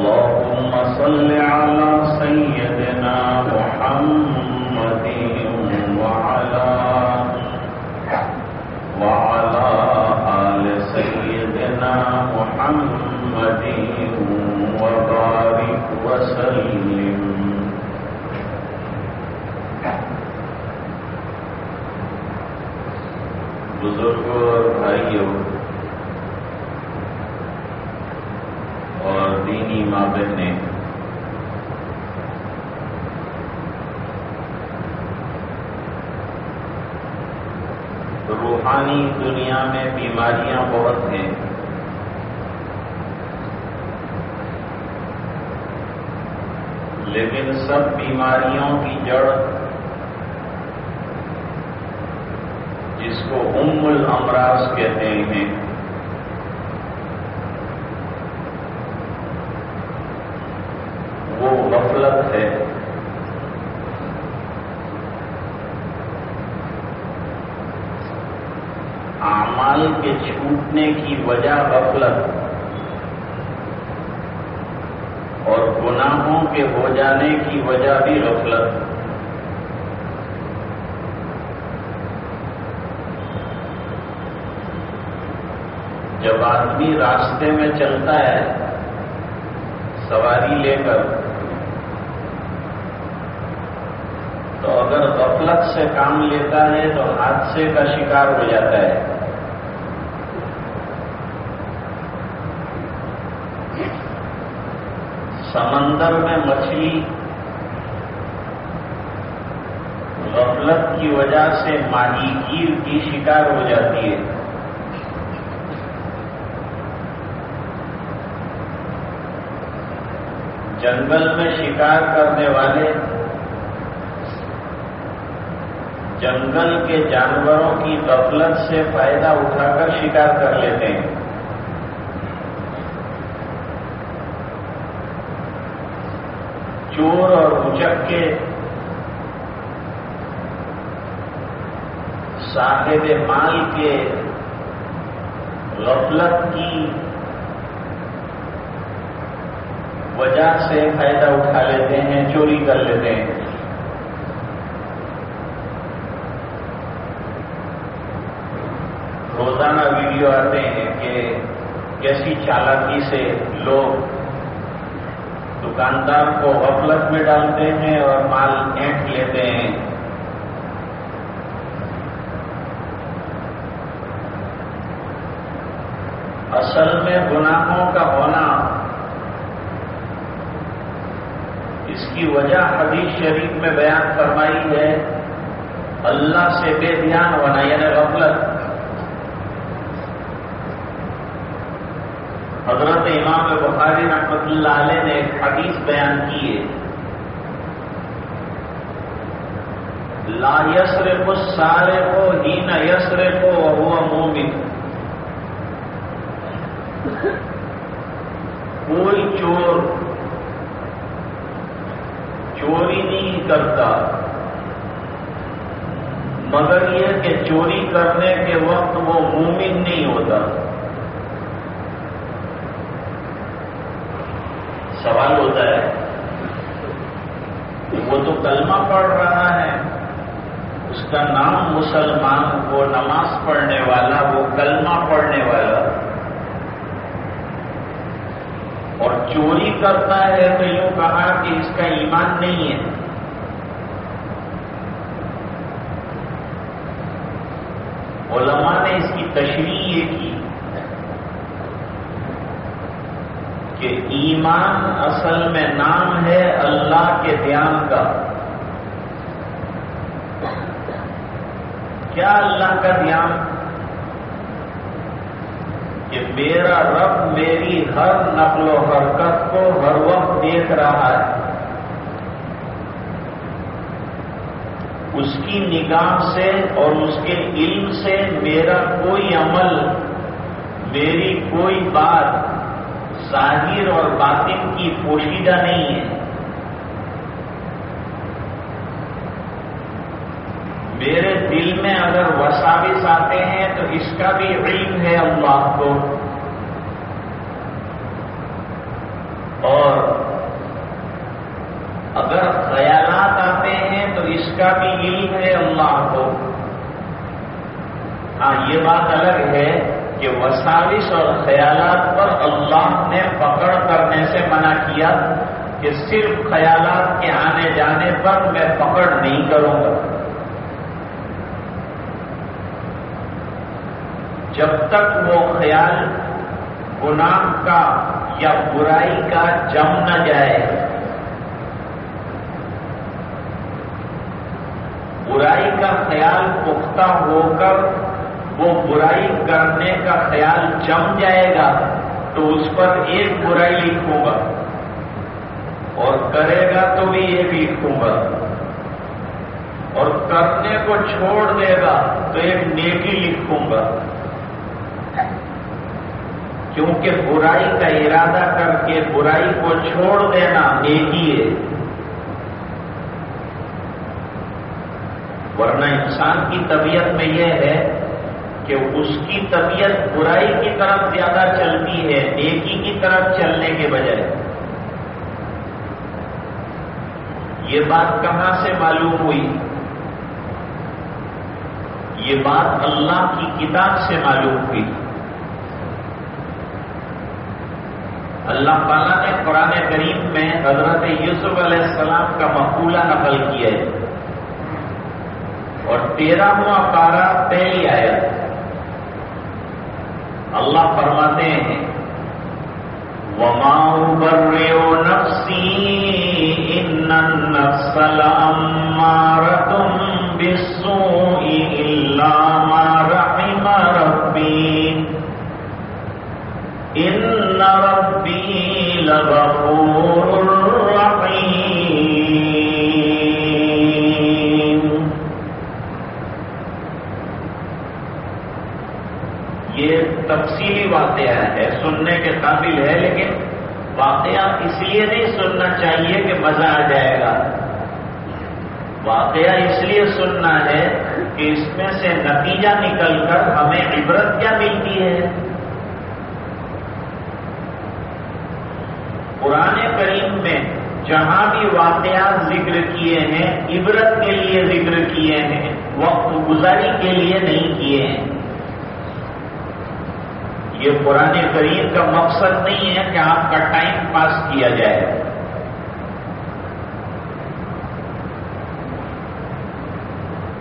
اللهم صل على سيدنا محمد وعلى وعلى آل سيدنا محمد وبارك وسلم بزرگوں اور بھائیوں ماں بہنیں روحانی دنیا میں بیماریاں بہت ہیں۔ لیکن سب بیماریوں کی جڑ جس کو ام الامراض کہتے ہیں وہ غفلت ہے اعمال کے چھوٹنے کی وجہ غفلت اور گناہوں کے ہو جانے کی وجہ بھی غفلت۔ جب آدمی راستے میں چلتا ہے، سواری لے کر، تو اگر غفلت سے کام لیتا ہے تو حادثے کا شکار ہو جاتا ہے۔ سمندر میں مچھلی غفلت کی وجہ سے ماہی گیر کی شکار ہو جاتی ہے۔ جنگل میں شکار کرنے والے جنگل کے جانوروں کی غفلت سے فائدہ اٹھا کر شکار کر لیتے ہیں۔ چور اور اچک کے صاحب مال کے غفلت کی وجہ سے فائدہ اٹھا لیتے ہیں، چوری کر لیتے ہیں۔ روزانہ ویڈیو آتے ہیں کہ کیسی چالاکی سے لوگ دکاندار کو غفلت میں ڈالتے ہیں اور مال اینٹ لیتے ہیں۔ اصل میں گناہوں کا ہونا۔ اس کی وجہ حدیث شریف میں بیان فرمائی ہے۔ اللہ سے بے دھیان ہونا یعنی غفلت۔ حضرت امام بخاری رحمت اللہ علیہ نے ایک حدیث بیان کی ہے۔ لا یسر کو سارے کو ہی نہ یسر کو وہ مومن۔ کوئی چور۔ چوری نہیں کرتا۔ مگر یہ کہ چوری کرنے کے وقت وہ مومن نہیں ہوتا۔ سوال ہوتا ہے وہ تو کلمہ پڑھ رہا ہے، اس کا نام مسلمان، وہ نماز پڑھنے والا، وہ کلمہ پڑھنے والا۔ اور چوری کرتا ہے تو یوں کہا کہ اس کا ایمان نہیں ہے۔ علماء نے اس کی تشریح یہ کی۔ کہ ایمان اصل میں نام ہے اللہ کے دھیان کا۔ کیا اللہ کا دھیان کہ میرا رب میری ہر نقل و حرکت کو ہر وقت دیکھ رہا ہے۔ اس کی نگاہ سے اور اس کے علم سے میرا کوئی عمل، میری کوئی بات ظاہر اور باطن کی پوشیدہ نہیں ہے۔ میرے دل میں اگر وساوس آتے ہیں تو اس کا بھی علم ہے اللہ کو۔ اور اگر خیالات آتے ہیں تو اس کا بھی علم ہے اللہ کو۔ ہاں یہ بات الگ ہے۔ کہ وساوس اور خیالات پر اللہ نے پکڑ کرنے سے منع کیا کہ صرف خیالات کے آنے جانے پر میں پکڑ نہیں کروں گا۔ جب تک وہ خیال گناہ کا یا برائی کا جم نہ جائے، برائی کا خیال پختہ ہو کر وہ برائی کرنے کا خیال جم جائے گا تو اس پر ایک برائی لکھوں گا۔ اور کرے گا تو بھی ایک لکھوں گا۔ اور کرنے کو چھوڑ دے گا تو ایک نیکی لکھوں گا۔ کیونکہ برائی کا ارادہ کر کے برائی کو چھوڑ دینا نیکی ہے۔ ورنہ انسان کی طبیعت میں یہ ہے کہ اس کی طبیعت برائی کی طرف زیادہ چلتی ہے، نیکی کی طرف چلنے کے بجائے۔ یہ بات کہاں سے معلوم ہوئی؟ یہ بات اللہ کی کتاب سے معلوم ہوئی۔ اللہ تعالیٰ نے قرآن کریم میں حضرت یوسف علیہ السلام کا مقولہ نقل کیا ہے۔ اور تیرہواں پارا پہلی آیت۔ اللہ فرماتے ہیں، وما برو نفسی ان النفس لامارة بالسوء الا ما رحم ربي ان ربي لغفور تفصیلی واقعہ ہے، سننے کے قابل ہے، لیکن واقعہ اس لیے نہیں سننا چاہیے کہ مزہ آ جائے گا۔ واقعہ اس لیے سننا ہے کہ اس میں سے نتیجہ نکل کر ہمیں عبرت کیا ملتی ہے۔ پرانے کریم میں جہاں بھی واقعات ذکر کیے ہیں، عبرت کے لیے ذکر کیے ہیں، وقت گزاری کے لیے نہیں کیے ہیں۔ یہ پرانے کریم کا مقصد نہیں ہے کہ آپ کا ٹائم پاس کیا جائے۔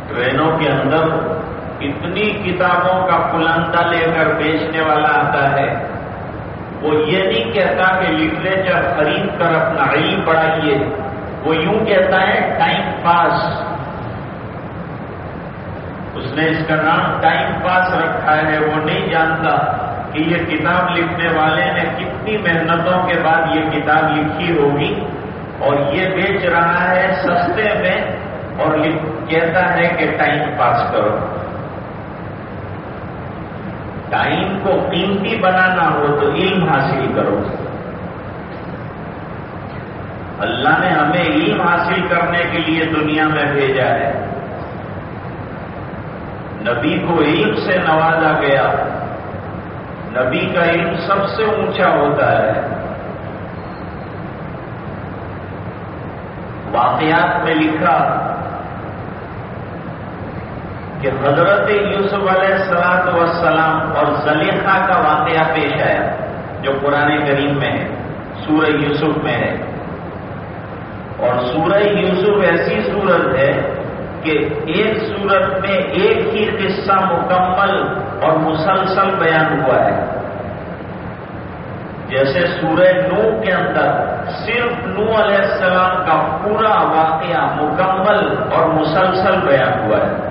ٹرینوں کے اندر اتنی کتابوں کا پلندہ لے کر بیچنے والا آتا ہے۔ وہ یہ نہیں کہتا کہ لٹریچر خرید کر اپنا علم بڑھائیے وہ یوں کہتا ہے ٹائم پاس۔ اس نے اس کا نام ٹائم پاس رکھا ہے۔ وہ نہیں جانتا۔ کہ یہ کتاب لکھنے والے نے کتنی محنتوں کے بعد یہ کتاب لکھی ہوگی اور یہ بیچ رہا ہے سستے میں اور کہتا ہے کہ ٹائم پاس کرو۔ ٹائم کو قیمتی بنانا ہو تو علم حاصل کرو۔ اللہ نے ہمیں علم حاصل کرنے کے لیے دنیا میں بھیجا ہے۔ نبی کو علم سے نوازا گیا۔ نبی کا علم سب سے اونچا ہوتا ہے۔ واقعات میں لکھا کہ حضرت یوسف علیہ السلام وسلام اور زلیخا کا واقعہ پیش آیا جو پرانے کریم میں ہے، سورہ یوسف میں ہے۔ اور سورہ یوسف ایسی صورت ہے کہ ایک صورت میں ایک ہی قصہ مکمل اور مسلسل بیان ہوا ہے۔ جیسے سورہ نو کے اندر صرف نو علیہ السلام کا پورا واقعہ مکمل اور مسلسل بیان ہوا ہے۔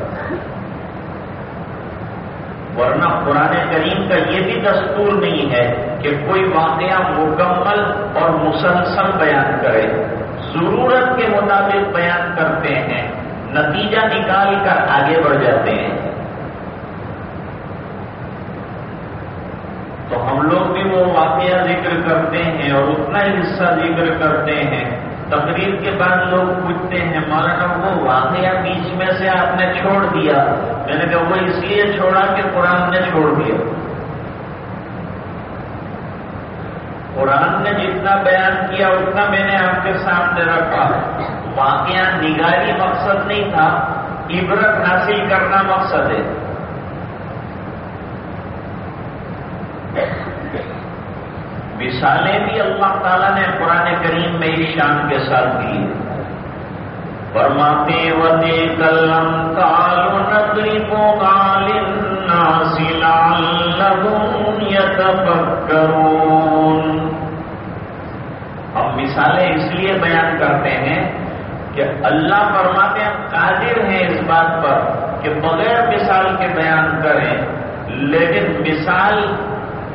ورنہ قرآن کریم کا یہ بھی دستور نہیں ہے کہ کوئی واقعہ مکمل اور مسلسل بیان کرے۔ ضرورت کے مطابق بیان کرتے ہیں۔ نتیجہ نکال کر آگے بڑھ جاتے ہیں۔ تو ہم لوگ بھی وہ واقعہ ذکر کرتے ہیں اور اتنا حصہ ذکر کرتے ہیں۔ تقریب کے بعد لوگ پوچھتے ہیں، مولانا وہ واقعہ بیچ میں سے آپ نے چھوڑ دیا۔ میں نے کہا، وہ اس لیے چھوڑا کہ قرآن نے چھوڑ دیا۔ قرآن نے جتنا بیان کیا، اتنا میں نے آپ کے سامنے رکھا۔ واقعہ نگاری مقصد نہیں تھا، عبرت حاصل کرنا مقصد ہے۔ مثالیں بھی اللہ تعالیٰ نے قرآن کریم میں اس شان کے ساتھ دی فرماتے وتے کلم کالو نکری کو ہم مثالیں اس لیے بیان کرتے ہیں کہ اللہ فرماتے ہیں، قادر ہیں اس بات پر کہ بغیر مثال کے بیان کریں، لیکن مثال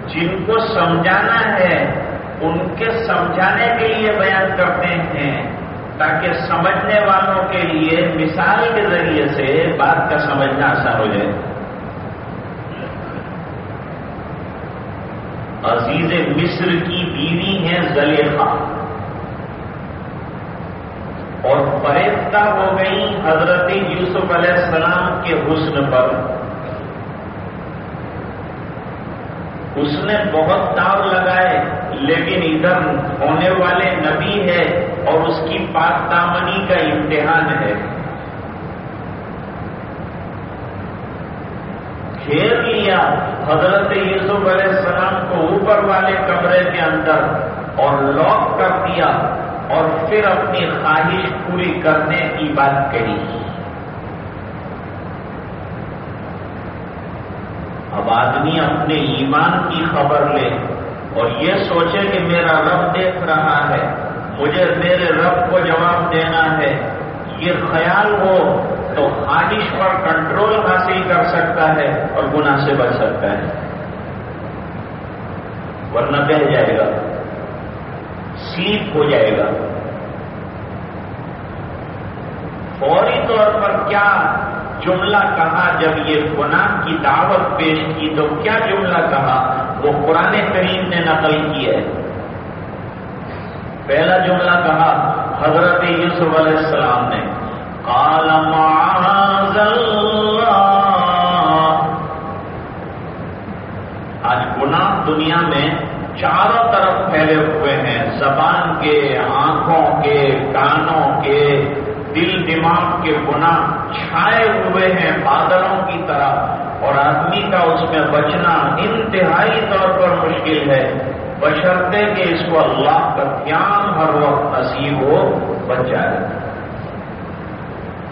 جن کو سمجھانا ہے، ان کے سمجھانے کے لیے بیان کرتے ہیں، تاکہ سمجھنے والوں کے لیے مثال کے ذریعے سے بات کا سمجھنا آسان ہو جائے۔ عزیز مصر کی بیوی ہیں زلیخا۔ اور فریفتہ ہو گئی حضرت یوسف علیہ السلام کے حسن پر۔ اس نے بہت داؤ لگائے، لیکن ادھر ہونے والے نبی ہے اور اس کی پاک دامنی کا امتحان ہے۔ گھیر لیا حضرت یوسف علیہ السلام کو اوپر والے کمرے کے اندر اور لاک کر دیا۔ اور پھر اپنی خواہش پوری کرنے کی بات کہی۔ اب آدمی اپنے ایمان کی خبر لے اور یہ سوچے کہ میرا رب دیکھ رہا ہے، مجھے میرے رب کو جواب دینا ہے۔ یہ خیال ہو تو خواہش پر کنٹرول حاصل کر سکتا ہے اور گناہ سے بچ سکتا ہے۔ ورنہ بہ جائے گا؟ سلیپ ہو جائے گا۔ فوری طور پر کیا جملہ کہا جب یہ گناہ کی دعوت پیش کی تو کیا جملہ کہا؟ وہ قرآن کریم نے نقل کی ہے۔ پہلا جملہ کہا، حضرت یوسف علیہ السلام نے آج گناہ دنیا میں چاروں طرف پھیلے ہوئے ہیں۔ زبان کے، آنکھوں کے، کانوں کے، دل، دماغ کے گناہ چھائے ہوئے ہیں بادلوں کی طرح۔ اور آدمی کا اس میں بچنا انتہائی طور پر مشکل ہے۔ بشرتے کہ اس کو اللہ کا دھیان ہر وقت نصیب ہو بچ جائے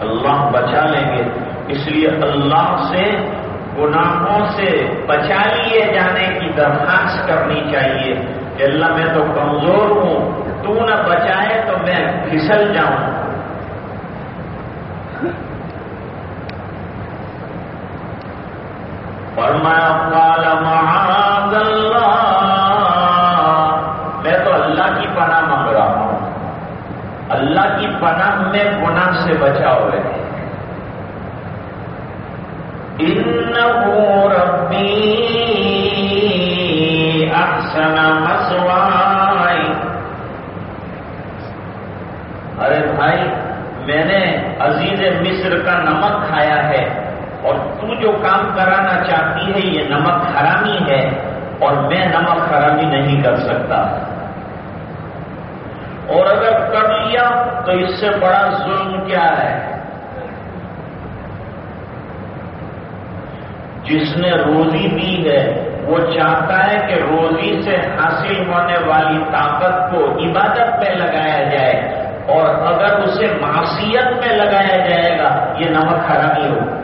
اللہ بچا لیں گے۔ اس لیے اللہ سے گناہوں سے بچا لیے جانے کی درخواست کرنی چاہیے۔ کہ اللہ میں تو کمزور ہوں، تو نہ بچائے تو میں پھسل جاؤں۔ فرمایا، قال معاذ اللہ۔ میں تو اللہ کی پناہ مانگ رہا ہوں۔ اللہ کی پناہ میں گناہ سے بچا ہوئے۔ انہو ارے بھائی، میں نے عزیز مصر کا نمک کھایا ہے اور تو جو کام کرانا چاہتی ہے، یہ نمک حرامی ہے اور میں نمک حرامی نہیں کر سکتا۔ اور اگر کر لیا تو اس سے بڑا ظلم کیا ہے؟ جس نے روزی دی ہے، وہ چاہتا ہے کہ روزی سے حاصل ہونے والی طاقت کو عبادت میں لگایا جائے، اور اگر اسے معصیت میں لگایا جائے گا، یہ نمک حرامی ہوگا۔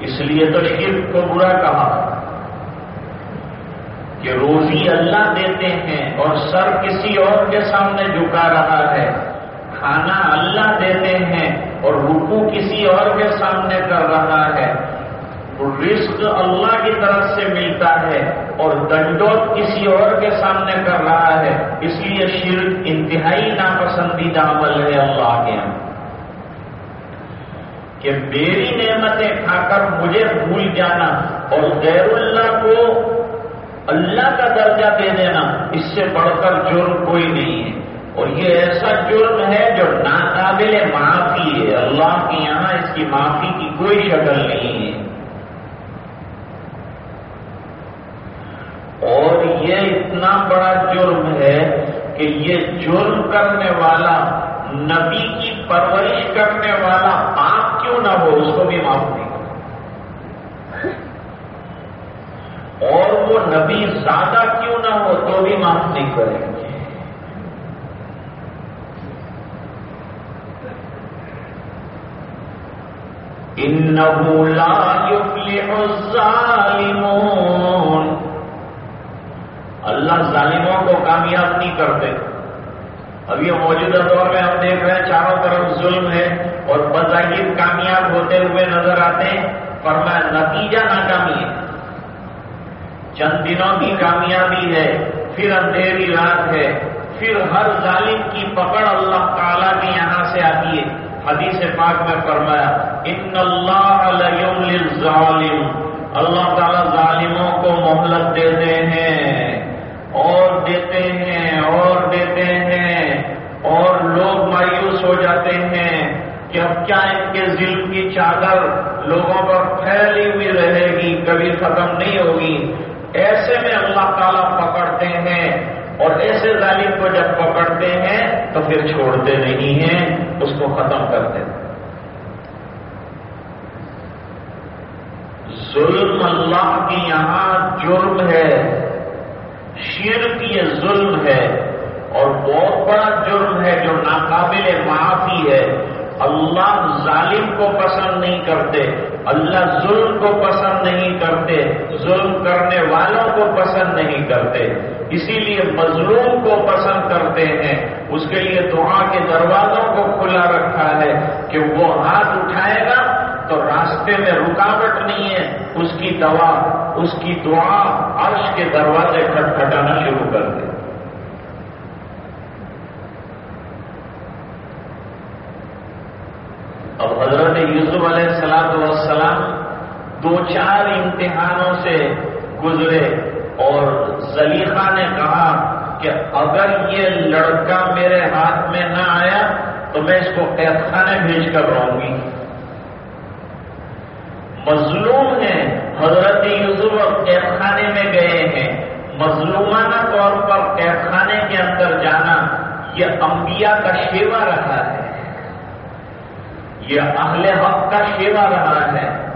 اس لیے تو شرک کو برا کہا۔ کہ روزی اللہ دیتے ہیں اور سر کسی اور کے سامنے جھکا رہا ہے۔ کھانا اللہ دیتے ہیں اور رکو کسی اور کے سامنے کر رہا ہے۔ رزق اللہ کی طرف سے ملتا ہے اور دنڈوت کسی اور کے سامنے کر رہا ہے۔ اس لیے شرک انتہائی ناپسندیدہ عمل ہے اللہ کے یہاں کہ میری نعمتیں کھا کر مجھے بھول جانا اور غیر اللہ کو اللہ کا درجہ دے دینا، اس سے بڑھ کر جرم کوئی نہیں ہے۔ اور یہ ایسا جرم ہے جو ناقابل معافی ہے۔ اللہ کے یہاں اس کی معافی کی کوئی شکل نہیں ہے۔ اور یہ اتنا بڑا جرم ہے کہ یہ جرم کرنے والا نبی کی پرورش کرنے والا آپ کیوں نہ ہو، اس کو بھی معاف نہیں اور وہ نبی زیادہ کیوں نہ ہو، تو بھی معاف نہیں کریں گے لا يفلح الظالمون۔ اللہ ظالموں کو کامیاب نہیں کرتے۔ اب یہ موجودہ دور میں ہم دیکھ رہے ہیں، چاروں طرف ظلم ہے اور بظاہر کامیاب ہوتے ہوئے نظر آتے ہیں۔ پر میں نتیجہ ناکامی ہے۔ چند دنوں کی کامیابی ہے، پھر اندھیری رات ہے، پھر ہر ظالم کی پکڑ اللہ تعالیٰ کی یہاں سے آتی ہے۔ حدیث پاک میں فرمایا، ان اللہ ظالم اللہ تعالیٰ ظالموں کو مہلت دیتے ہیں، اور دیتے ہیں، اور دیتے ہیں، اور لوگ مایوس ہو جاتے ہیں کہ اب کیا ان کے ظلم کی چادر لوگوں پر پھیلی ہوئی رہے گی، کبھی ختم نہیں ہوگی۔ ایسے میں اللہ تعالیٰ پکڑتے ہیں، اور ایسے ظالم کو جب پکڑتے ہیں تو پھر چھوڑتے نہیں ہیں۔ اس کو ختم کرتے ظلم اللہ کی یہاں جرم ہے، شرک یہ ظلم ہے، اور بہت بڑا جرم ہے جو ناقابل معافی ہے۔ اللہ ظالم کو پسند نہیں کرتے، اللہ ظلم کو پسند نہیں کرتے، ظلم کرنے والوں کو پسند نہیں کرتے۔ اسی لیے مظلوم کو پسند کرتے ہیں۔ اس کے لیے دعا کے دروازوں کو کھلا رکھا ہے کہ وہ ہاتھ اٹھائے گا تو راستے میں رکاوٹ نہیں ہے۔ اس کی دوا، اس کی دعا عرش کے دروازے کھٹکھٹانا شروع کر دے۔ اب حضرت یوسف علیہ السلام والسلام دو چار امتحانوں سے گزرے۔ اور زلیخا نے کہا کہ اگر یہ لڑکا میرے ہاتھ میں نہ آیا تو میں اس کو قید خانے بھیج کر رہوں گی۔ مظلوم ہیں، حضرت یوسف قید خانے میں گئے ہیں۔ مظلومانہ طور پر قید خانے کے اندر جانا یہ انبیاء کا شیوا رہا ہے۔ یہ اہل حق کا شیوا رہا ہے۔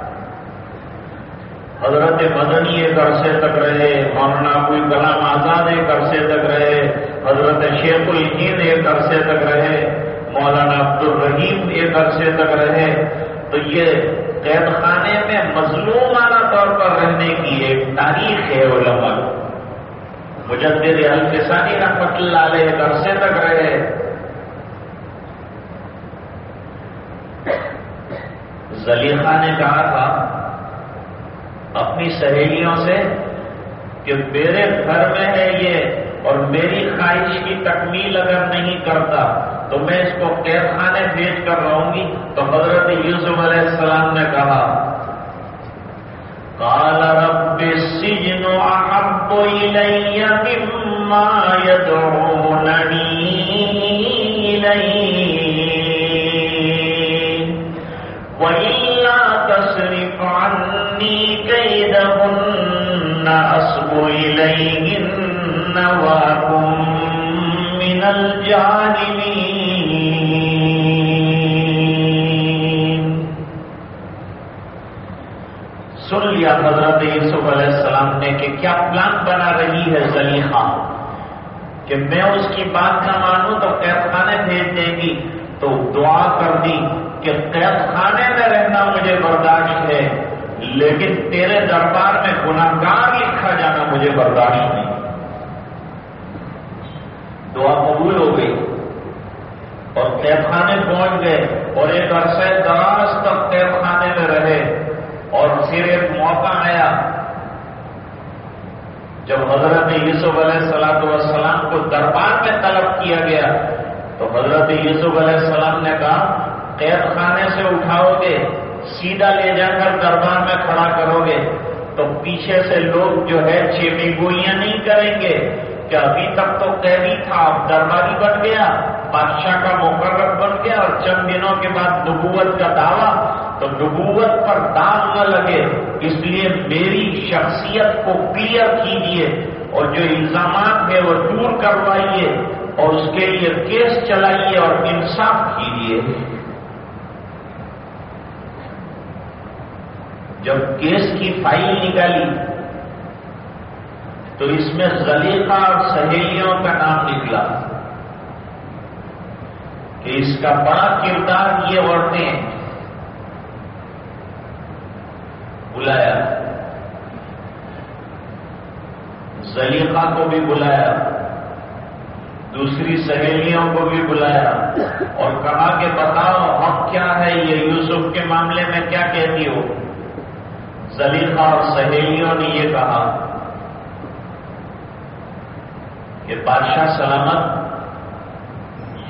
حضرت مدنی ایک عرصے تک رہے، مولانا کوئی کلام آزاد ایک عرصے تک رہے، حضرت شیخ الہند ایک عرصے تک رہے، مولانا عبد الرحیم ایک عرصے تک رہے۔ تو یہ قید خانے میں مظلومانہ طور پر رہنے کی ایک تاریخ ہے علماء۔ مجدد الفسانی رحمت اللہ علیہ ایک عرصے تک رہے۔ زلیخا نے کہا تھا اپنی سہیلیوں سے کہ میرے گھر میں ہے یہ اور میری خواہش کی تکمیل اگر نہیں کرتا تو میں اس کو قید خانے بھیج کر رہوں گی تو حضرت یوسف علیہ السلام نے کہا، قال رب السجن احب مما يدعونني اليه كيدهن اصب اليهن واكن من الجاهلين. سن لیا حضرت یوسف علیہ السلام نے کہ کیا پلان بنا رہی ہے زلیخا؟ کہ میں اس کی بات نہ مانوں تو قید خانے بھیج دے گی۔ تو دعا کر دی کہ قید خانے میں رہنا مجھے برداشت ہے۔ لیکن تیرے دربار میں گناہگار لکھا جانا مجھے برداشت نہیں۔ دعا قبول ہو گئی۔ اور قید خانے پہنچ گئے اور ایک عرصے دراز تک قید خانے میں رہے اور پھر ایک موقع آیا جب حضرت یوسف علیہ السلام والسلام کو دربار میں طلب کیا گیا۔ تو حضرت یوسف علیہ السلام نے کہا قید خانے سے اٹھاؤ گے۔ سیدھا لے جا کر دربار میں کھڑا کرو گے۔ تو پیچھے سے لوگ جو ہے چیمی گوئیاں نہیں کریں گے۔ کہ ابھی تک تو قیدی تھا، اب درباری بن گیا، بادشاہ کا مقرر بن گیا اور چند دنوں کے بعد نبوت کا دعویٰ۔ تو نبوت پر داغ نہ لگے، اس لیے میری شخصیت کو کلیئر کیجیے۔ اور جو الزامات ہیں وہ دور کروائیے اور اس کے لیے کیس چلائیے اور انصاف کیجیے۔ جب کیس کی فائل نکالی، تو اس میں زلیقہ اور سہیلیوں کا نام نکلا کہ اس کا بڑا کردار یہ عورتیں بلایا۔ زلیقہ کو بھی بلایا، دوسری سہیلیوں کو بھی بلایا اور کہا کہ بتاؤ، اب کیا ہے یہ یوسف کے معاملے میں کیا کہتی ہو؟ زلیقہ اور سہیلیوں نے یہ کہا کہ بادشاہ سلامت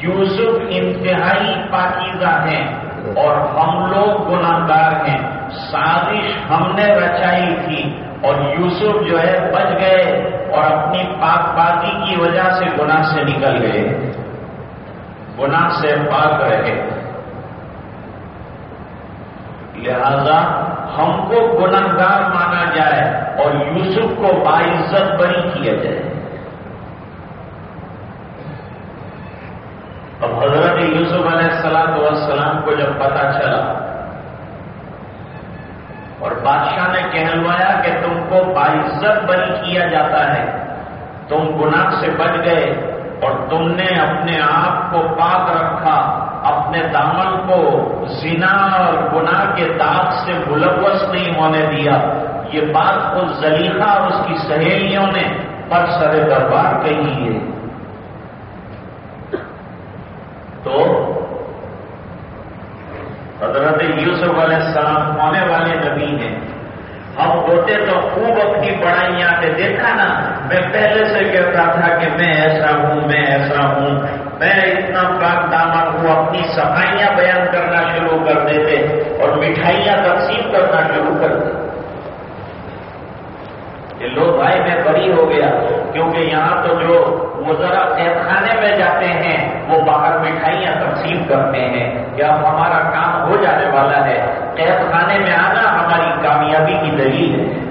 یوسف انتہائی پاکیزہ ہیں اور ہم لوگ گناہگار ہیں۔ سازش ہم نے رچائی تھی اور یوسف جو ہے بچ گئے اور اپنی پاک پاکی کی وجہ سے گناہ سے نکل گئے۔ گناہ سے پاک رہے۔ لہذا ہم کو گناہگار مانا جائے اور یوسف کو باعزت بری کیا جائے۔ اب حضرت یوسف علیہ السلام والسلام کو جب پتا چلا اور بادشاہ نے کہلوایا کہ تم کو باعزت بری کیا جاتا ہے، تم گناہ سے بچ گئے اور تم نے اپنے آپ کو پاک رکھا۔ اپنے دامن کو زنا اور گناہ کے داغ سے ملوث نہیں ہونے دیا۔ یہ بات خود زلیخہ اور اس کی سہیلیوں نے پر سر دربار کہی ہے۔ تو حضرت یوسف علیہ السلام ہونے والے نبی ہیں۔ ہم ہوتے تو خوب اپنی بڑائیاں کے دیکھا نا۔ میں پہلے سے کہتا تھا کہ میں ایسا ہوں، میں ایسا ہوں۔ میں ہوں بیان کرنا شروع کر دیتے اور مٹھائیاں تقسیم کرنا شروع کر دیتے۔ کہ لو بھائی میں بری ہو گیا، کیونکہ یہاں تو جو وہ ذرا قید خانے میں جاتے ہیں، وہ باہر مٹھائیاں تقسیم کرتے ہیں۔ کہ اب ہمارا کام ہو جانے والا ہے قید خانے میں آنا ہماری کامیابی کی دلیل ہے۔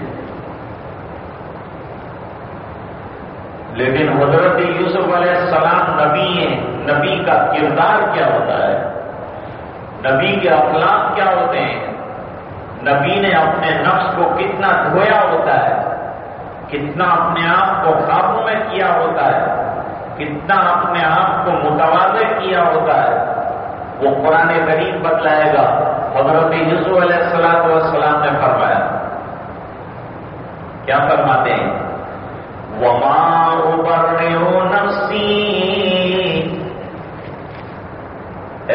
لیکن حضرت یوسف علیہ السلام نبی ہیں۔ نبی کا کردار کیا ہوتا ہے؟ نبی کے اخلاق کیا ہوتے ہیں؟ نبی نے اپنے نفس کو کتنا دھویا ہوتا ہے؟ کتنا اپنے آپ کو قابو میں کیا ہوتا ہے؟ کتنا اپنے آپ کو متوازے کیا ہوتا ہے؟ وہ قرآن کریم بتلائے گا، حضرت یسو علیہ السلام والسلام نے فرمایا۔ کیا فرماتے ہیں؟ وما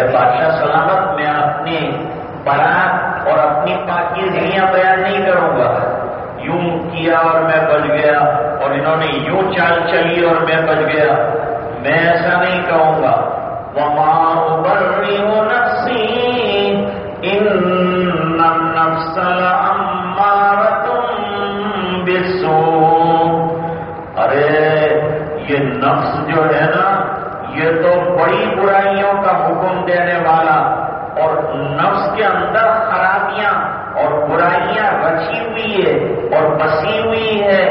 بادشاہ سلامت میں اپنے پراگ اور اپنی پاکیزگیاں بیان نہیں کروں گا یوں کیا اور میں بچ گیا اور انہوں نے یوں چال چلی اور میں بچ گیا میں ایسا نہیں کہوں گا ارے یہ نفس جو ہے نا یہ تو بڑی برائیوں کا حکم دینے والا اور نفس کے اندر خرابیاں اور برائیاں رچی ہوئی ہے اور بسی ہوئی ہے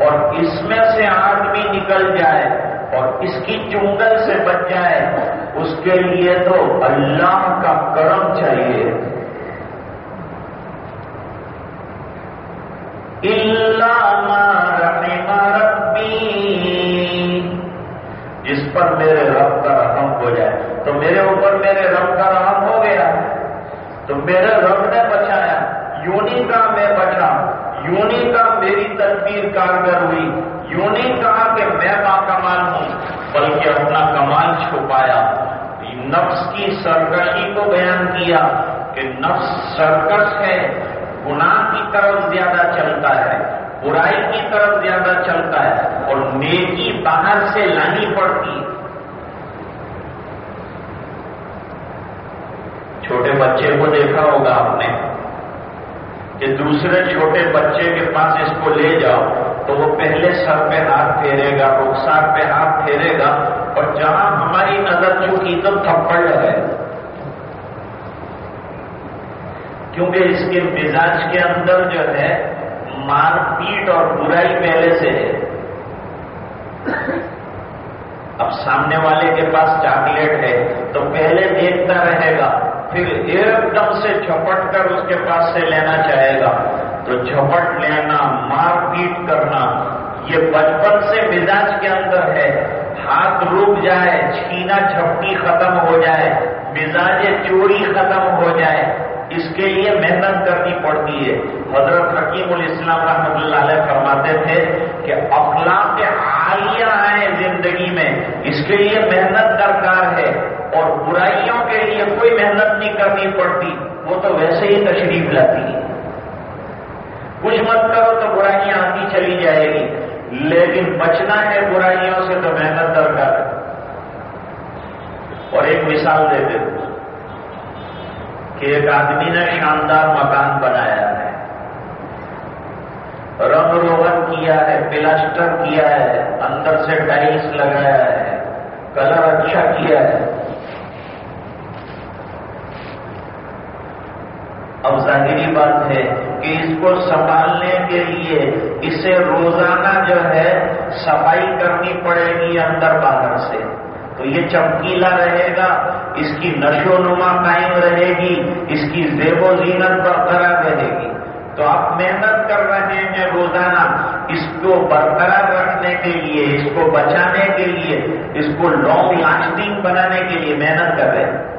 اور اس میں سے آدمی نکل جائے اور اس کی چنگل سے بچ جائے، اس کے لیے تو اللہ کا کرم چاہیے۔ جس پر میرے رب کا رحم ہو جائے۔ تو میرے اوپر میرے رب کا رحم ہو گیا۔ تو میرے رب نے بچایا۔ یونی کا میں بچا۔ یونی کا میری تدبیر کارگر ہوئی۔ یونی کہا کہ میں با کمال ہوں، بلکہ اپنا کمال چھپایا۔ نفس کی سرکشی کو بیان کیا کہ نفس سرکش ہے، گناہ کی طرف زیادہ چلتا ہے۔ برائی کی طرف زیادہ چلتا ہے اور نیکی باہر سے لانی پڑتی چھوٹے بچے کو دیکھا ہوگا آپ نے کہ دوسرے چھوٹے بچے کے پاس اس کو لے جاؤ تو وہ پہلے سر پہ ہاتھ پھیرے گا، رخسار پہ ہاتھ پھیرے گا اور جہاں ہماری نظر چکی تو تھپڑ لگے۔ کیونکہ اس کے مزاج کے اندر جو ہے مار پیٹ اور برائی پہلے سے ہے۔ اب سامنے والے کے پاس چاکلیٹ ہے تو پہلے دیکھتا رہے گا، پھر ایک دم سے چھپٹ کر اس کے پاس سے لینا چاہے گا۔ تو جھپٹ لینا، مار پیٹ کرنا، یہ بچپن سے مزاج کے اندر ہے۔ ہاتھ روک جائے، چھینا چھپٹی ختم ہو جائے، مزاج چوری ختم ہو جائے۔ اس کے لیے محنت کرنی پڑتی ہے۔ حضرت حکیم الاسلام رحمۃ اللہ علیہ فرماتے تھے کہ اخلاق عالیہ آئے زندگی میں۔ اس کے لیے محنت درکار ہے اور برائیوں کے لیے کوئی محنت نہیں کرنی پڑتی۔ وہ تو ویسے ہی تشریف لاتی ہے کچھ مت کرو تو برائیاں آتی چلی جائے گی۔ لیکن بچنا ہے برائیوں سے تو محنت درکار ہے۔ اور ایک مثال دیتے کہ ایک آدمی نے شاندار مکان بنایا ہے۔ رنگ روغن کیا ہے، پلاسٹر کیا ہے، اندر سے ٹائلس لگایا ہے، کلر اچھا کیا ہے۔ اب ظاہری بات ہے کہ اس کو سنبھالنے کے لیے اسے روزانہ جو ہے صفائی کرنی پڑے گی اندر باہر سے۔ تو یہ چمکیلا رہے گا، اس کی نشو نما قائم رہے گی، اس کی زیب و زینت برقرار رہے گی۔ تو آپ محنت کر رہے ہیں روزانہ، اس کو برقرار رکھنے کے لیے، اس کو بچانے کے لیے، اس کو لانگ لاسٹنگ بنانے کے لیے محنت کر رہے ہیں۔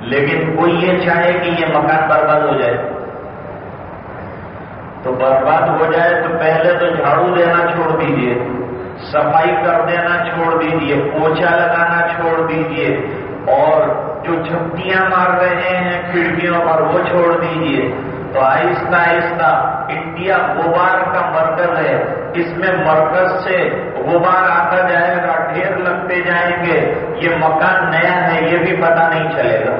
لیکن کوئی یہ چاہے کہ یہ مکان برباد ہو جائے۔ تو برباد ہو جائے تو پہلے تو جھاڑو دینا چھوڑ دیجیے صفائی کر دینا چھوڑ دیجیے پوچھا لگانا چھوڑ دیجیے اور جو جھپٹیاں مار رہے ہیں، کھڑکیوں پر وہ چھوڑ دیجیے تو آہستہ آہستہ انڈیا غبار کا مرکز ہے۔ اس میں مرکز سے غبار آتا جائے گا، ڈھیر لگتے جائیں گے۔ یہ مکان نیا ہے، یہ بھی پتہ نہیں چلے گا۔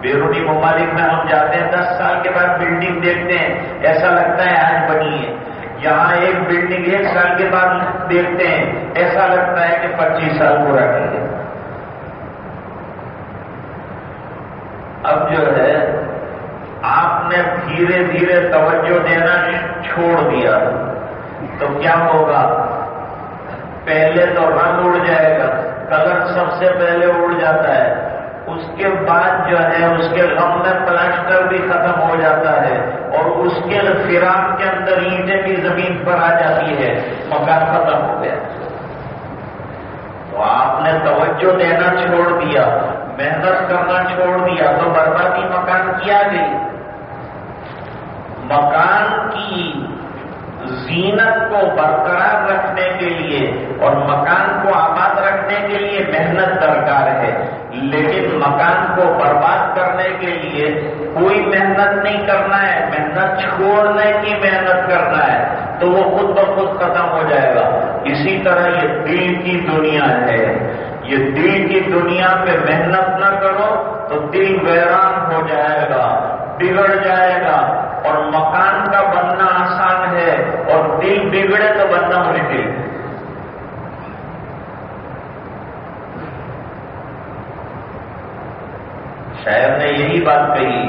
بیرونی ممالک میں ہم جاتے ہیں، دس سال کے بعد بلڈنگ دیکھتے ہیں۔ ایسا لگتا ہے آج بنی ہے۔ یہاں ایک بلڈنگ ایک سال کے بعد دیکھتے ہیں، ایسا لگتا ہے کہ پچیس سال پورا کر دیں۔ اب جو ہے، آپ نے دھیرے دھیرے توجہ دینا چھوڑ دیا۔ تو کیا ہوگا؟ پہلے تو رنگ اڑ جائے گا، کلر سب سے پہلے اڑ جاتا ہے۔ اس کے بعد جو ہے، اس کے غم میں پلاسٹر بھی ختم ہو جاتا ہے اور اس کے فراق کے اندر اینٹیں بھی زمین پر آ جاتی ہے۔ مکان ختم ہو گیا۔ تو آپ نے توجہ دینا چھوڑ دیا، محنت کرنا چھوڑ دیا، تو بربادی مکان کیا گئی۔ مکان کی زینت کو برقرار رکھنے کے لیے اور مکان کو آباد رکھنے کے لیے محنت درکار ہے۔ لیکن مکان کو برباد کرنے کے لیے کوئی محنت نہیں کرنا ہے۔ محنت چھوڑنے کی محنت کرنا ہے۔ تو وہ خود بخود ختم ہو جائے گا۔ اسی طرح یہ دل کی دنیا ہے۔ یہ دل کی دنیا پہ محنت نہ کرو تو دل ویران ہو جائے گا، بگڑ جائے گا۔ اور مکان کا بننا آسان اور دل بگڑے تو بننا مشکل ہے۔ شاید نے یہی بات کہی،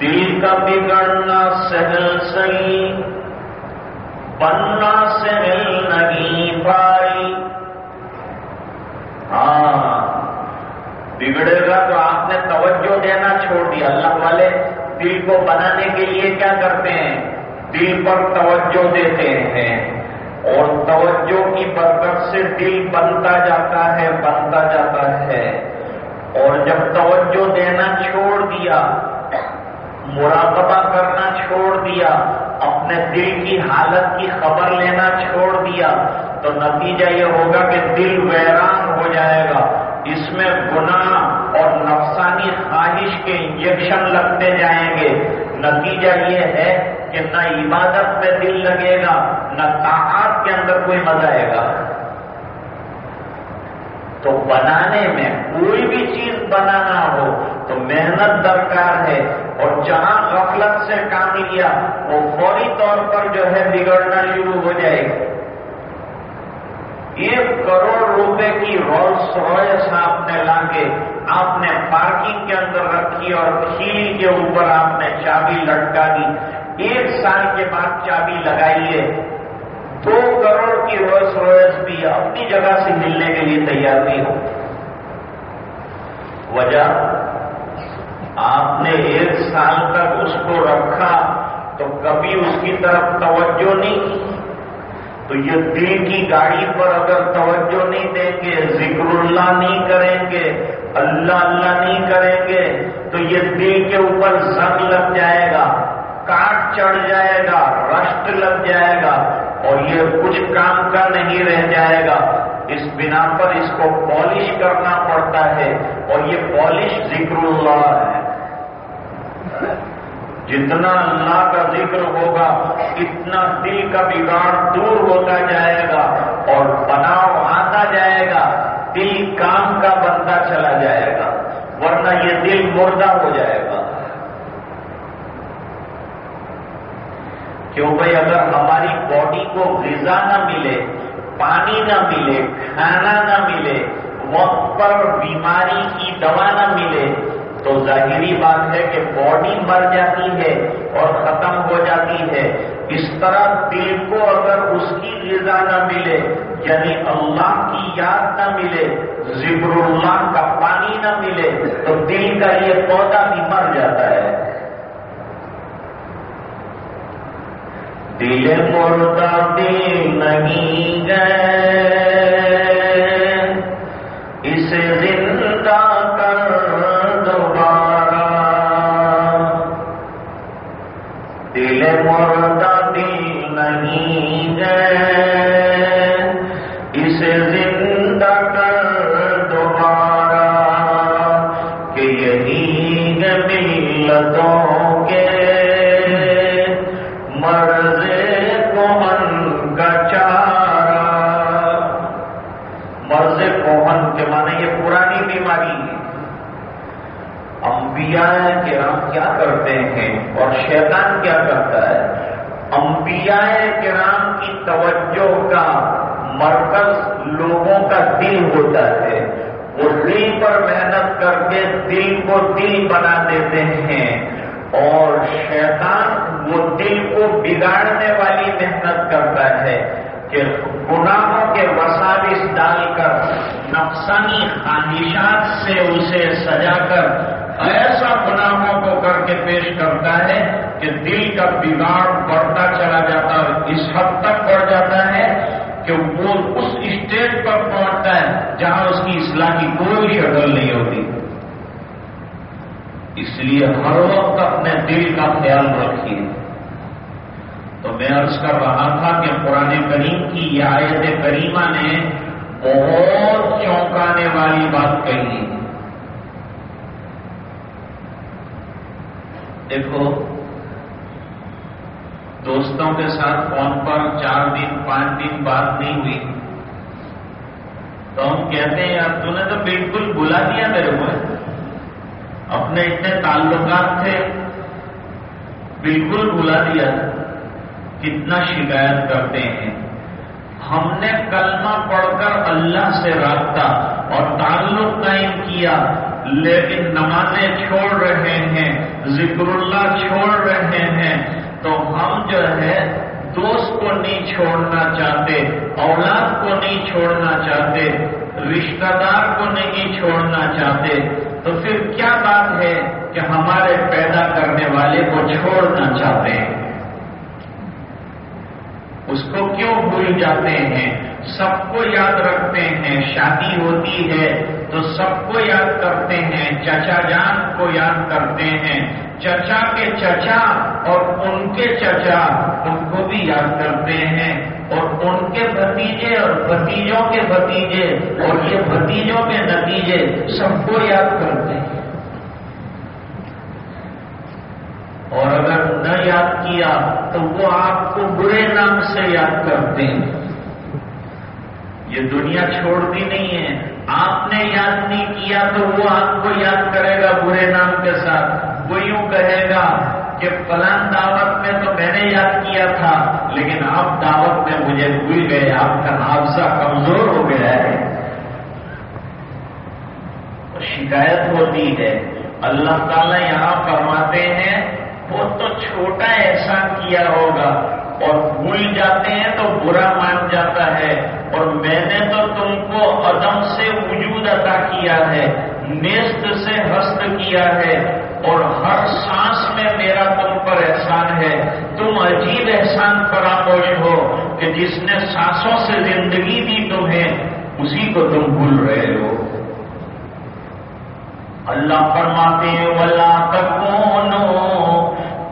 دل کا بگڑنا سہل سہی، بننا سہل نہیں پائی۔ ہاں بگڑے گا تو آپ نے توجہ دینا چھوڑ دیا، اللہ والے۔ دل کو بنانے کے لیے کیا کرتے ہیں؟ دل پر توجہ دیتے ہیں۔ اور توجہ کی برکت سے دل بنتا جاتا ہے، بنتا جاتا ہے۔ اور جب توجہ دینا چھوڑ دیا، مراقبہ کرنا چھوڑ دیا، اپنے دل کی حالت کی خبر لینا چھوڑ دیا، تو نتیجہ یہ ہوگا کہ دل ویران ہو جائے گا۔ اس میں گناہ اور نفسانی خواہش کے انجیکشن لگتے جائیں نتیجہ یہ ہے کہ نہ عبادت پہ دل لگے گا، نہ طاقت کے اندر کوئی مزہ آئے گا۔ تو بنانے میں کوئی بھی چیز بنانا ہو، تو محنت درکار ہے۔ اور جہاں غفلت سے کام لیا وہ فوری طور پر جو ہے بگڑنا شروع ہو جائے گا ایک کروڑ روپے کی رولس رویس آپ نے لا کے آپ نے پارکنگ کے اندر رکھی اور کھیل کے اوپر آپ نے چابی لٹکا دی ایک سال کے بعد چابی لگائیے۔ دو کروڑ کی رولس رویس بھی اپنی جگہ سے ملنے کے لیے تیار نہیں ہو۔ وجہ، آپ نے ایک سال تک اس کو رکھا تو کبھی اس کی طرف توجہ نہیں۔ کی تو یہ دل کی گاڑی پر اگر توجہ نہیں دیں گے، ذکر اللہ نہیں کریں گے، اللہ اللہ نہیں کریں گے، تو یہ دل کے اوپر زنگ لگ جائے گا، کاٹ چڑھ جائے گا رشٹ لگ جائے گا، اور یہ کچھ کام کا نہیں رہ جائے گا۔ اس بنا پر اس کو پالش کرنا پڑتا ہے، اور یہ پالش ذکر اللہ ہے۔ جتنا اللہ کا ذکر ہوگا، اتنا دل کا بگاڑ دور ہوتا جائے گا اور بناؤ آتا جائے گا، دل کام کا بنتا چلا جائے گا، ورنہ یہ دل مردہ ہو جائے گا۔ کیوں بھائی؟ اگر ہماری باڈی کو غذا نہ ملے، پانی نہ ملے، کھانا نہ ملے، وقت پر بیماری کی دوا نہ ملے تو ظاہری بات ہے کہ باڈی مر جاتی ہے اور ختم ہو جاتی ہے۔ اس طرح دل کو اگر اس کی غذا نہ ملے یعنی اللہ کی یاد نہ ملے ذکر اللہ کا پانی نہ ملے، تو دل کا یہ پودا بھی مر جاتا ہے۔ دل مردہ دل نہیں گئے۔ توجہ کا مرکز لوگوں کا دل ہوتا ہے۔ وہ دل پر محنت کر کے دل کو دل بنا دیتے ہیں اور شیطان وہ دل کو بگاڑنے والی محنت کرتا ہے کہ گناہوں کے وساوس ڈال کر، نفسانی خواہشات سے اسے سجا کر، ایسا گناہوں کو کر کے پیش کرتا ہے کہ دل کا بگاڑ بڑھتا چلا جاتا ہے، اس حد تک بڑھ جاتا ہے کہ وہ اس اسٹیج پر پہنچتا ہے جہاں اس کی اصلاح کی کوئی شکل نہیں ہوتی۔ اس لیے ہر وقت اپنے دل کا خیال رکھیے۔ تو میں عرض کر رہا تھا کہ قرآن کریم کی یہ آیت کریمہ نے بہت چونکانے والی بات کہی۔ دیکھو دوستوں کے ساتھ فون پر چار دن، پانچ دن بات نہیں ہوئی۔ تو ہم کہتے ہیں، یار، تو نے تو بالکل بلا دیا میرے کو۔ اپنے اتنے تعلقات تھے، بالکل بلا دیا۔ کتنا شکایت کرتے ہیں۔ ہم نے کلمہ پڑھ کر اللہ سے رابطہ اور تعلق قائم کیا، لیکن نمازیں چھوڑ رہے ہیں، ذکر اللہ چھوڑ رہے ہیں۔ تو ہم جو ہے دوست کو نہیں چھوڑنا چاہتے، اولاد کو نہیں چھوڑنا چاہتے رشتہ دار کو نہیں چھوڑنا چاہتے، تو پھر کیا بات ہے کہ ہمارے پیدا کرنے والے کو چھوڑنا چاہتے ہیں؟ اس کو کیوں بھول جاتے ہیں؟ سب کو یاد رکھتے ہیں، شادی ہوتی ہے تو سب کو یاد کرتے ہیں، چچا جان کو یاد کرتے ہیں۔ چچا کے چچا اور ان کے چچا ان کو بھی یاد کرتے ہیں۔ اور ان کے بھتیجے اور بھتیجوں کے بھتیجے اور یہ بھتیجوں کے نتیجے سب کو یاد کرتے ہیں۔ اور اگر نہ یاد کیا تو وہ آپ کو برے نام سے یاد کرتے ہیں۔ یہ دنیا چھوڑتی نہیں ہے۔ آپ نے یاد نہیں کیا تو وہ آپ کو یاد کرے گا برے نام کے ساتھ۔ وہ یوں کہے گا کہ فلان دعوت میں تو میں نے یاد کیا تھا، لیکن آپ دعوت میں مجھے بھول گئے، آپ کا حادثہ کمزور ہو گیا ہے۔ شکایت ہوتی ہے۔ اللہ تعالیٰ یہاں فرماتے ہیں، وہ تو چھوٹا احسان کیا ہوگا۔ اور بھول جاتے ہیں تو برا مان جاتا ہے۔ اور میں نے تو تم کو عدم سے وجود عطا کیا ہے، نیست سے ہست کیا ہے، اور ہر سانس میں میرا تم پر احسان ہے۔ تم عجیب احسان فراموش ہو کہ جس نے سانسوں سے زندگی دی تمہیں، اسی کو تم بھول رہے ہو۔ اللہ فرماتے ہیں، ولا تکونو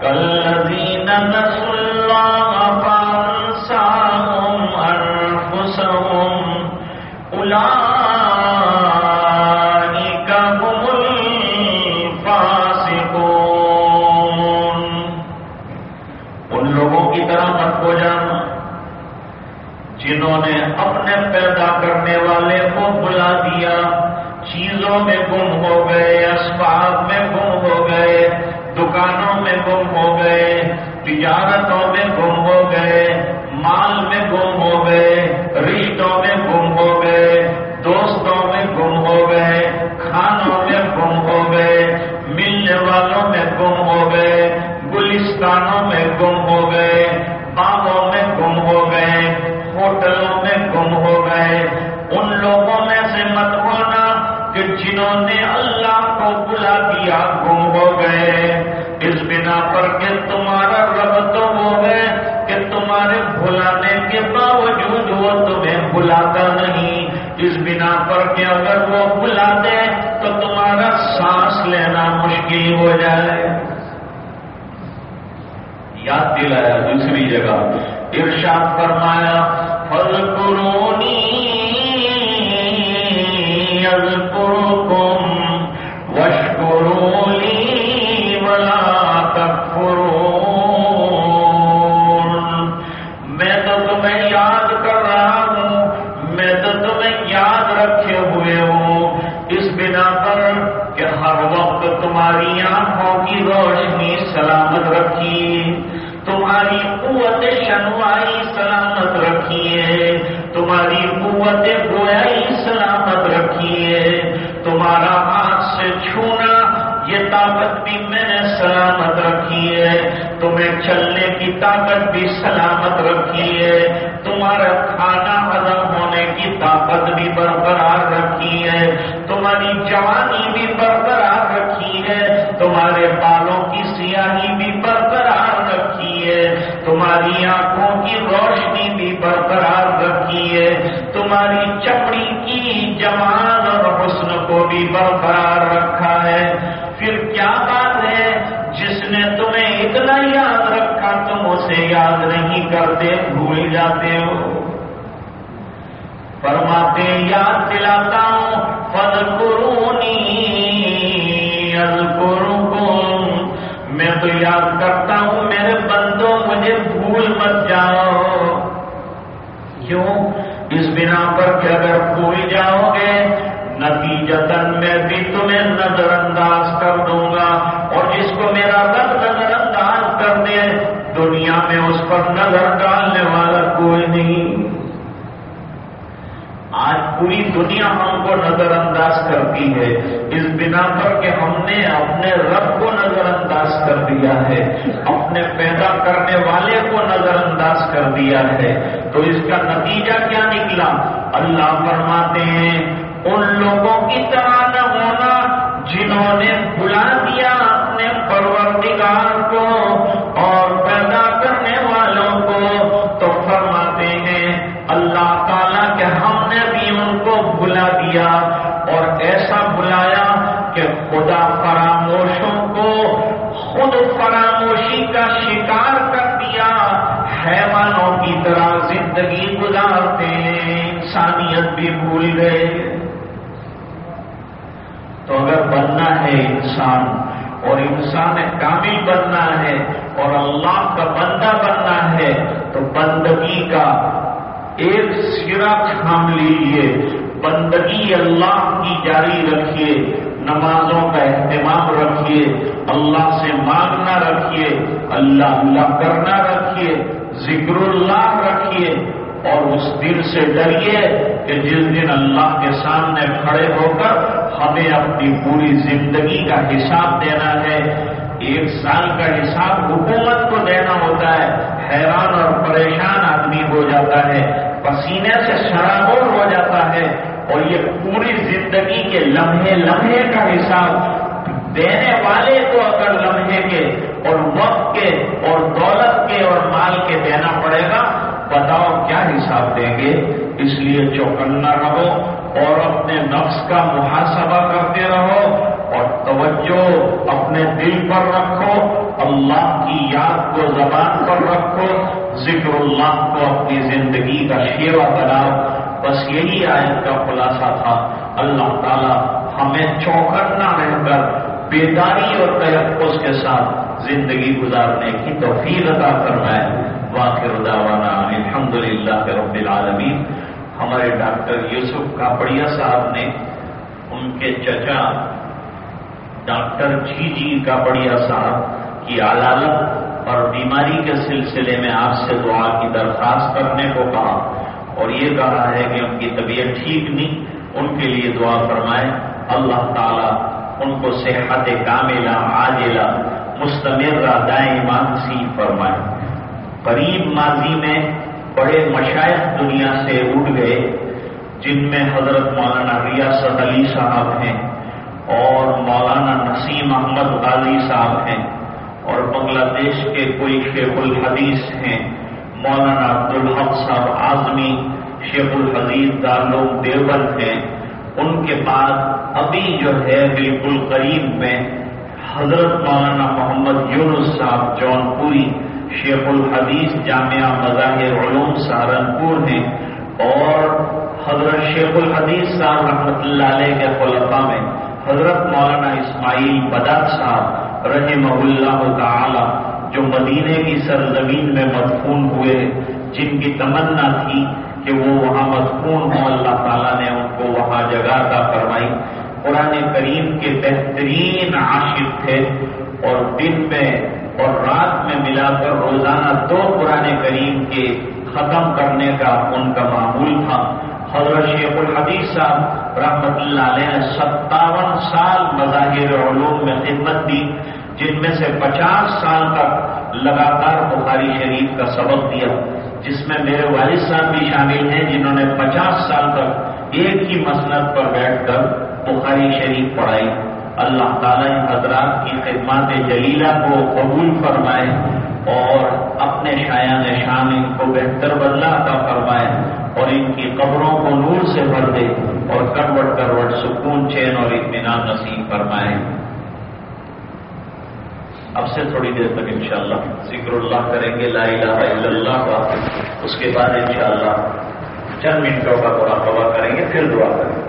كالذين نسوا الله فانساهم أنفسهم. أولئك هم الفاسقون. ان لوگوں کی طرح مت ہو جانا، جنہوں نے اپنے پیدا کرنے والے کو بلا دیا، چیزوں میں گم ہو گئے، اسباب میں گم ہو گئے دکانوں میں گم ہو گئے تجارتوں میں گم ہو گئے مال میں گم ہو گئے رشتوں میں گم ہو گئے دوستوں میں گم ہو گئے کھانوں میں گم ہو گئے ملنے والوں میں گم ہو گئے گلستانوں میں گم ہو گئے باغوں میں گم ہو گئے ہوٹلوں میں گم ہو گئے ان لوگوں میں سے مت ہونا کہ جنہوں نے اللہ کو بلا دیا گم ہو گئے اس بنا پر کہ تمہارا رب تو وہ ہے کہ تمہارے بھلانے کے باوجود وہ تمہیں بلاتا نہیں۔ اس بنا پر کہ اگر وہ بلا دے تو تمہارا سانس لینا مشکل ہو جائے۔ یاد دلایا دوسری جگہ۔ ارشاد فرمایا فل قرونی آنکھوں کی روشنی سلامت رکھی تمہاری قوت شنوائی سلامت رکھیے۔ تمہاری قوت گویائی سلامت رکھیے۔ تمہارا ہاتھ سے چھونا، یہ طاقت بھی میں نے سلامت رکھی ہے تمہیں چلنے کی طاقت بھی سلامت رکھی ہے تمہارا کھانا ہضم ہونے کی طاقت بھی برقرار رکھی ہے تمہاری جوانی بھی برقرار تمہارے بالوں کی سیاہی بھی برقرار رکھی ہے۔ تمہاری آنکھوں کی روشنی بھی برقرار رکھی ہے۔ تمہاری چپڑی کی جمان اور حسن کو بھی برقرار رکھا ہے۔ پھر کیا بات ہے؟ جس نے تمہیں اتنا یاد رکھا تم اسے یاد نہیں کرتے، بھول جاتے ہو۔ فرماتے، یاد دلاتا ہوں فل قرونی یاد کرتا ہوں، میرے بندوں، مجھے بھول مت جاؤ۔ کیوں؟ اس بنا پر کہ اگر بھول جاؤ گے نتیجتن میں بھی تمہیں نظر انداز کر دوں گا۔ اور جس کو میرا رب نظر انداز کر دے دنیا میں اس پر نظر ڈالنے والا کوئی نہیں۔ آج پوری دنیا ہم کو نظر انداز کرتی ہے۔ اس بنا پر کہ ہم نے اپنے رب کو نظر انداز کر دیا ہے۔ اپنے پیدا کرنے والے کو نظر انداز کر دیا ہے۔ تو اس کا نتیجہ کیا نکلا؟ اللہ فرماتے ہیں، ان لوگوں کی طرح نہ ہونا جنہوں نے بلا دیا اپنے پروردگار خدا فراموشوں کو خود فراموشی کا شکار کر دیا، حیوانوں کی طرح زندگی گزارتے ہیں انسانیت بھی بھول گئے۔ تو اگر بننا ہے انسان، اور انسان کامل بننا ہے، اور اللہ کا بندہ بننا ہے، تو بندگی کا ایک سرا تھام لیجیے بندگی اللہ کی جاری رکھیے نمازوں کا اہتمام رکھیے، اللہ سے مانگنا رکھیے، اللہ اللہ کرنا رکھیے، ذکر اللہ رکھیے، اور اس دن سے ڈریے کہ جس دن اللہ کے سامنے کھڑے ہو کر ہمیں اپنی پوری زندگی کا حساب دینا ہے۔ ایک سال کا حساب حکومت کو دینا ہوتا ہے۔ حیران اور پریشان آدمی ہو جاتا ہے، پسینے سے شرابور ہو جاتا ہے۔ اور یہ پوری زندگی کے لمحے لمحے کا حساب دینے والے کو اگر لمحے کے اور وقت کے اور دولت کے اور مال کے دینا پڑے گا، بتاؤ کیا حساب دیں گے؟ اس لیے چوکنا رہو اور اپنے نفس کا محاسبہ کرتے رہو اور توجہ اپنے دل پر رکھو، اللہ کی یاد کو زبان پر رکھو، ذکر اللہ کو اپنی زندگی کا شیوا بناؤ بس یہی آیت کا خلاصہ تھا، اللہ تعالیٰ ہمیں چوکنا رہ کر بیداری اور تحفظ کے ساتھ زندگی گزارنے کی توفیق عطا فرمائے۔ واقع دعوانا الحمد للہ رب العالمین۔ ہمارے ڈاکٹر یوسف کاپڑیا صاحب نے ان کے چچا ڈاکٹر جی جی کاپڑیا صاحب کی عدالت اور بیماری کے سلسلے میں آپ سے دعا کی درخواست کرنے کو کہا۔ اور یہ کہا ہے کہ ان کی طبیعت ٹھیک نہیں، ان کے لیے دعا فرمائے۔ اللہ تعالیٰ ان کو صحت کاملہ، عاجلہ مستمر دائیں سی فرمائے۔ قریب ماضی میں بڑے مشائق دنیا سے اٹھ گئے، جن میں حضرت مولانا ریاست علی صاحب ہیں اور مولانا نسیم احمد غازی صاحب ہیں اور بنگلہ دیش کے کوئی شیخ الحدیث ہیں۔ مولانا عبدالحق صاحب آزمی شیخ الحدیث دارلوم دیوبند ہیں۔ ان کے بعد ابھی جو ہے بالکل قریب میں حضرت مولانا محمد یونس صاحب جون پوری شیخ الحدیث جامعہ مظاہر علوم سہارنپور ہیں۔ اور حضرت شیخ الحدیث صاحب رحمۃ اللہ علیہ کے خلفا میں حضرت مولانا اسماعیل بدر صاحب رحمہ اللہ تعالی جو مدینے کی سرزمین میں مدفون ہوئے، جن کی تمنا تھی کہ وہ وہاں مدفون ہوں، اللہ تعالیٰ نے ان کو وہاں جگہ کا فرمائی۔ قرآن کریم کے بہترین عاشق تھے اور دن میں اور رات میں ملا کر روزانہ دو قرآن کریم کے ختم کرنے کا ان کا معمول تھا۔ حضرت شیخ الحدیث صاحب رحمت اللہ علیہ نے ستاون سال مظاہر علوم میں خدمت دی۔ جن میں سے پچاس سال تک لگاتار بخاری شریف کا سبق دیا، جس میں میرے والد صاحب بھی شامل ہیں، جنہوں نے پچاس سال تک ایک ہی مسنت پر بیٹھ کر بخاری شریف پڑھائی۔ اللہ تعالیٰ ان حضرات کی خدمات جلیلہ کو قبول فرمائے اور اپنے شایان شان ان کو بہتر بدلا عطا فرمائے اور ان کی قبروں کو نور سے بھر دے اور کروٹ کروٹ سکون، چین اور اطمینان نصیب فرمائے۔ اب سے تھوڑی دیر تک انشاءاللہ ذکر اللہ کریں گے، لا الہ الا اللہ کا، اس کے بعد انشاءاللہ چند منٹوں کا تھوڑا دعا کریں گے، پھر دعا کریں گے۔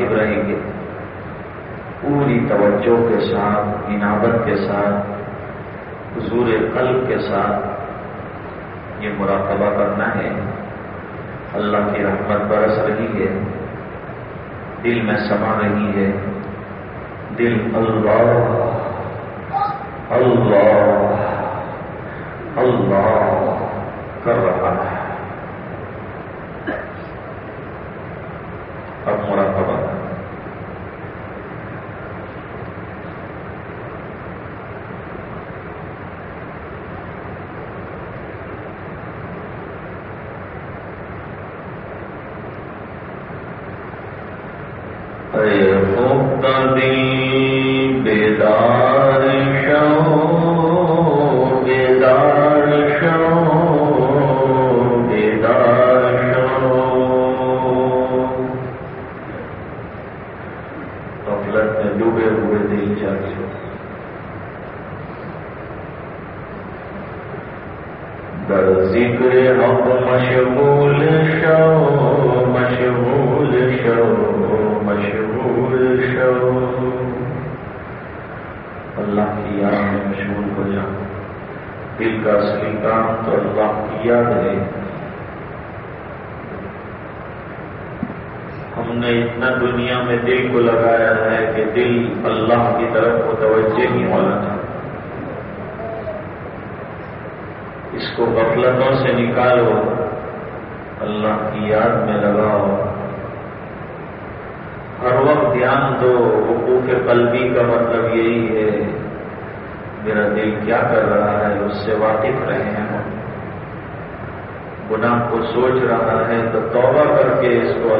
منتخب رہیں گے۔ پوری توجہ کے ساتھ انعبت کے ساتھ، حضور قلب کے ساتھ یہ مراقبہ کرنا ہے۔ اللہ کی رحمت برس رہی ہے۔ دل میں سما رہی ہے۔ دل اللہ اللہ اللہ کر رہا ہے۔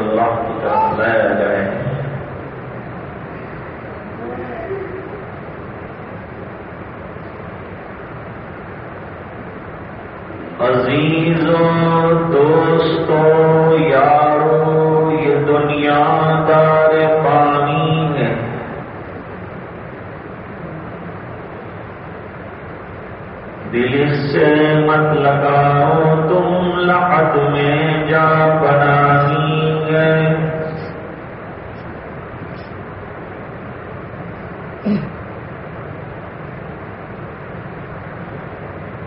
اللہ کی طرف لایا جائے۔ عزیزوں، دوستوں، یاروں، یہ دنیا دار پانی ہے۔ دل سے مت لگاؤ، تم لحد میں جا بنا۔ جائیں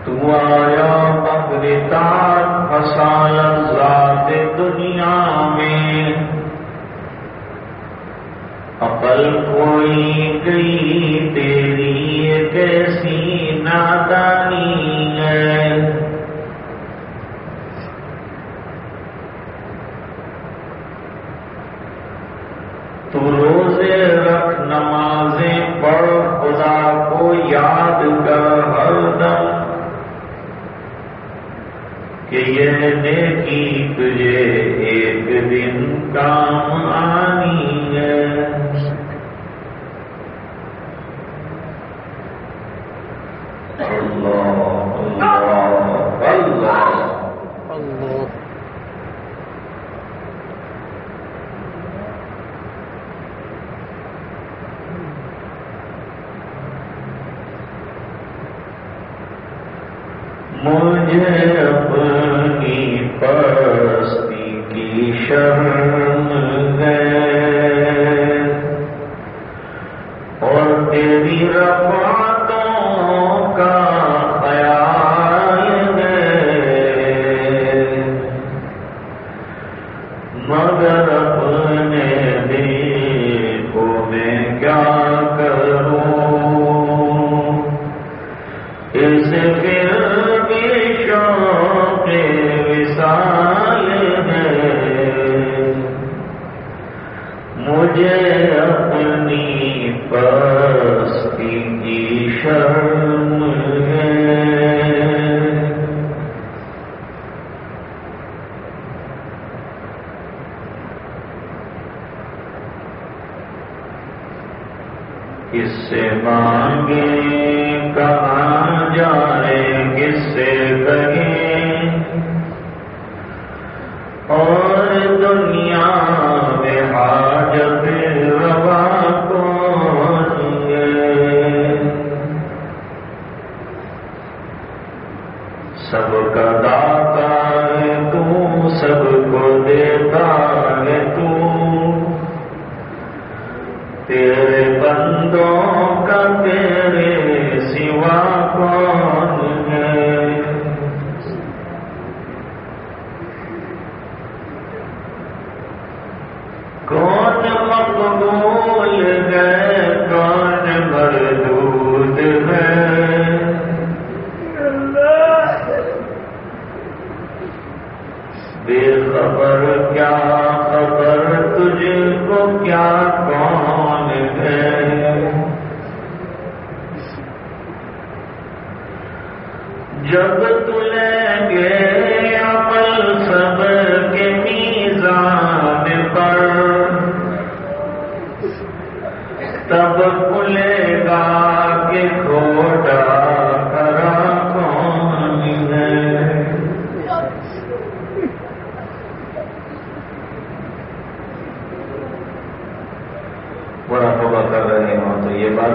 تو آیا فسایا ذات دنیا میں۔ عقل کوئی گئی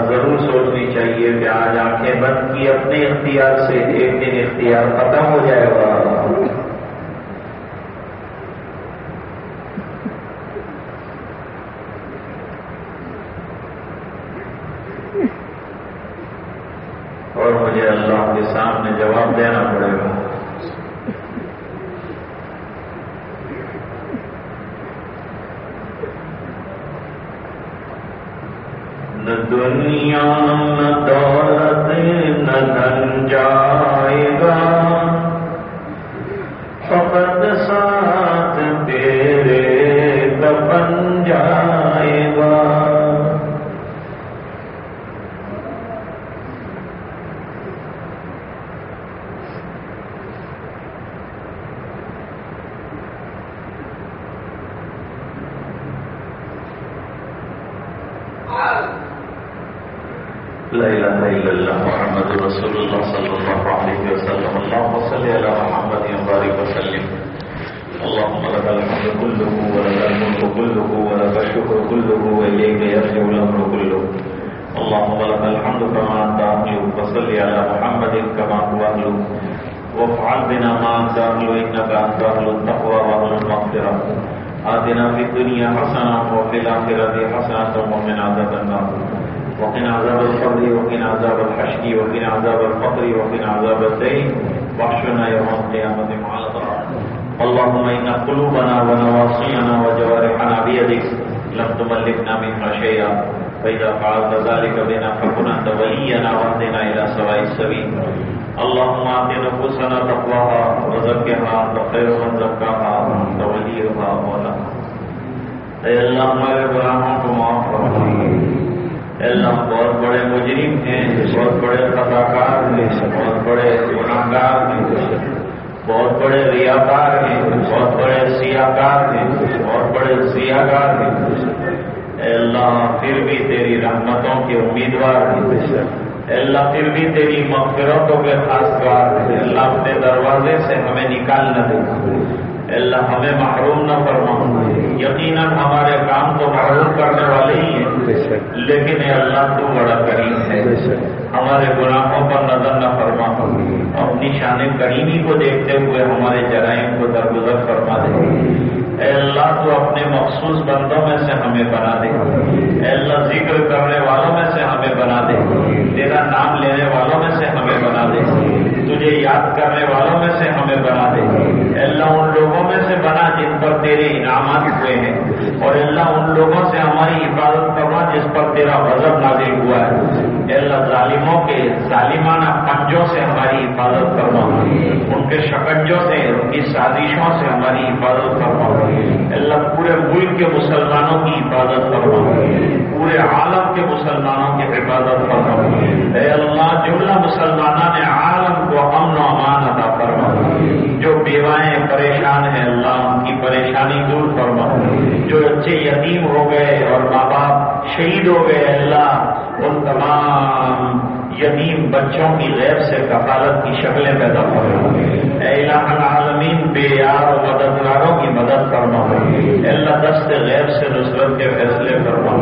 ضرور سوچنی چاہیے کہ آج آنکھیں بند کی، اپنے اختیار سے ایک دن اختیار ختم ہو جائے گا۔ السبيل. اللهم آت نفوسنا تقواها وزكها أنت خير من زكاها أنت وليها مولاها اے اللہ، ہمارے گناہوں کو معاف فرما. اے اللہ بہت بڑے مجرم ہیں، بہت بڑے خطاکار ہیں، بہت بڑے گناہگار ہیں، بہت بڑے ریاکار ہیں، بہت بڑے سیاکار ہیں، بہت بڑے سیاگار ہیں۔ اے اللہ پھر بھی تیری رحمتوں کے امیدوار ہیں۔ اللہ پھر بھی تیری مغفرتوں کے خاص ہیں اے اللہ اپنے دروازے سے ہمیں نکال نہ دے۔ اللہ ہمیں محروم نہ فرما۔ یقیناً ہمارے کام تو محروم کرنے والے ہی ہیں۔ لیکن اے اللہ تو بڑا کریم ہے۔ ہمارے گناہوں پر نظر نہ فرما۔ اپنی شان کریمی کو دیکھتے ہوئے ہمارے جرائم کو درگزر فرما دے۔ اے اللہ تو اپنے مخصوص بندوں میں سے ہمیں بنا دے۔ اے اللہ ذکر کرنے والوں میں سے ہمیں بنا دے۔ تیرا نام لینے والوں میں سے ہمیں بنا دے۔ تجھے یاد کرنے والوں میں سے ہمیں بنا دے۔ اللہ ان لوگوں میں سے بنا جن پر تیرے انعامات ہوئے ہیں۔ اور اللہ ان لوگوں سے ہماری حفاظت کروا جس پر تیرا غضب نازل ہوا ہے۔ اللہ، ظالموں کے ظالمانہ پنجوں سے ہماری حفاظت کروا ان کے شکنجوں سے، ان کی سازشوں سے ہماری حفاظت کروا اللہ، پورے ملک کے مسلمانوں کی حفاظت کروا پورے عالم کے مسلمانوں کی حفاظت کروا اے اللہ جملہ مسلمانوں نے بیوائیں پریشان ہیں، اللہ ان کی پریشانی دور فرما۔ جو بچے یتیم ہو گئے اور ماں باپ شہید ہو گئے، اللہ ان تمام یتیم بچوں کی غیر سے کفالت کی شکلیں پیدا اے الہ العالمین، بے یار و مددگاروں کی مدد فرما۔ اللہ دست غیر سے نصرت کے فیصلے فرما۔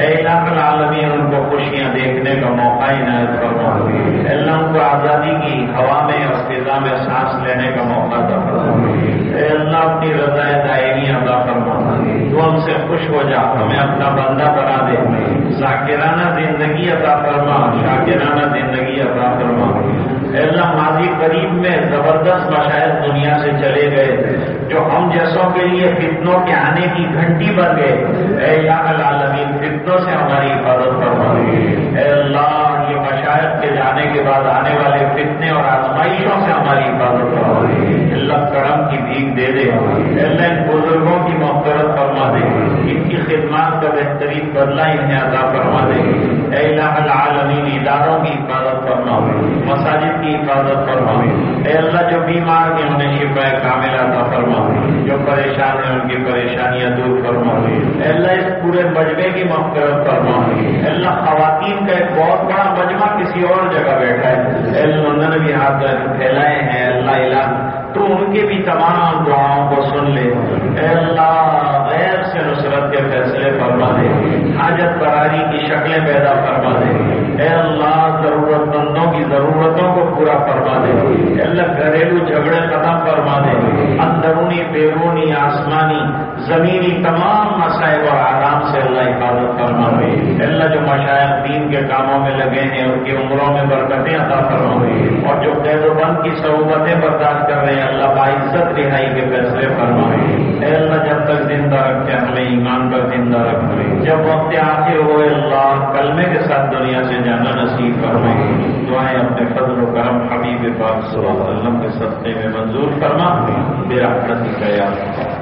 اے الہ العالمین، ان کو خوشیاں زندگی عطا فرما شاکرانہ زندگی عطا فرما۔ اللہ، ماضی قریب میں زبردست مشاہد دنیا سے چلے گئے، جو ہم جیسوں کے لیے فتنوں کے آنے کی گھنٹی بن گئے۔ اے یا العالمین، فتنوں سے ہماری حفاظت فرما۔ اے اللہ، یہ مشاہد کے جانے کے بعد آنے والے فتنے اور آزمائشوں سے ہماری حفاظت فرما اللہ کرم کی بھیک دے دے۔ اللہ ان بزرگوں کی محترت فرما دے۔ ان کی خدمات کا بہترین بدلہ انہیں عطا فرما دے۔ اے الہ العالمین، اداروں کی حفاظت فرما۔ مساجد کی حفاظت فرما۔ اے اللہ، جو بیمار ہیں، انہیں شفا کامل عطا فرما۔ جو پریشان ہیں، ان کی پریشانیاں دور فرما۔ اے اللہ، اس پورے مجمے کی محترت فرما۔ اے اللہ، خواتین کا ایک بہت بڑا مجمع کسی اور جگہ بیٹھا ہے۔ اے اللہ مولانا نے بھی ہاتھ پھیلائے ہیں اللہ الہ تو ان کے بھی تمام دعاؤں کو سن لے۔ اے اللہ غیر سے نصرت کے فیصلے فرما دے۔ حاجت براری کی شکلیں پیدا فرما دے۔ اے اللہ ضرورت مندوں کی ضرورتوں کو پورا فرما دے۔ اے اللہ، گھریلو جھگڑے ختم فرما دے۔ اندرونی، بیرونی، آسمانی، زمینی تمام مسائل اور آرام سے اللہ حفاظت فرما دے۔ اللہ، جو مشاعر دین کے کاموں میں لگے ہیں، ان کی عمروں میں برکتیں عطا فرما اور جو قید و بند کی صعوبتیں برداشت کر رہے ہیں اللہ باعزت رہائی کے فیصلے فرمائے۔ اے اللہ، جب تک زندہ رکھتے ہمیں ایمان پر زندہ رکھے جب وقت آخر ہوئے اللہ کلمے کے ساتھ دنیا سے جانا نصیب فرمائے۔ دعائیں اپنے فضل و کرم حبیب پاک صلی اللہ علیہ وسلم کے سستے میں منظور فرما میرا پرتی کا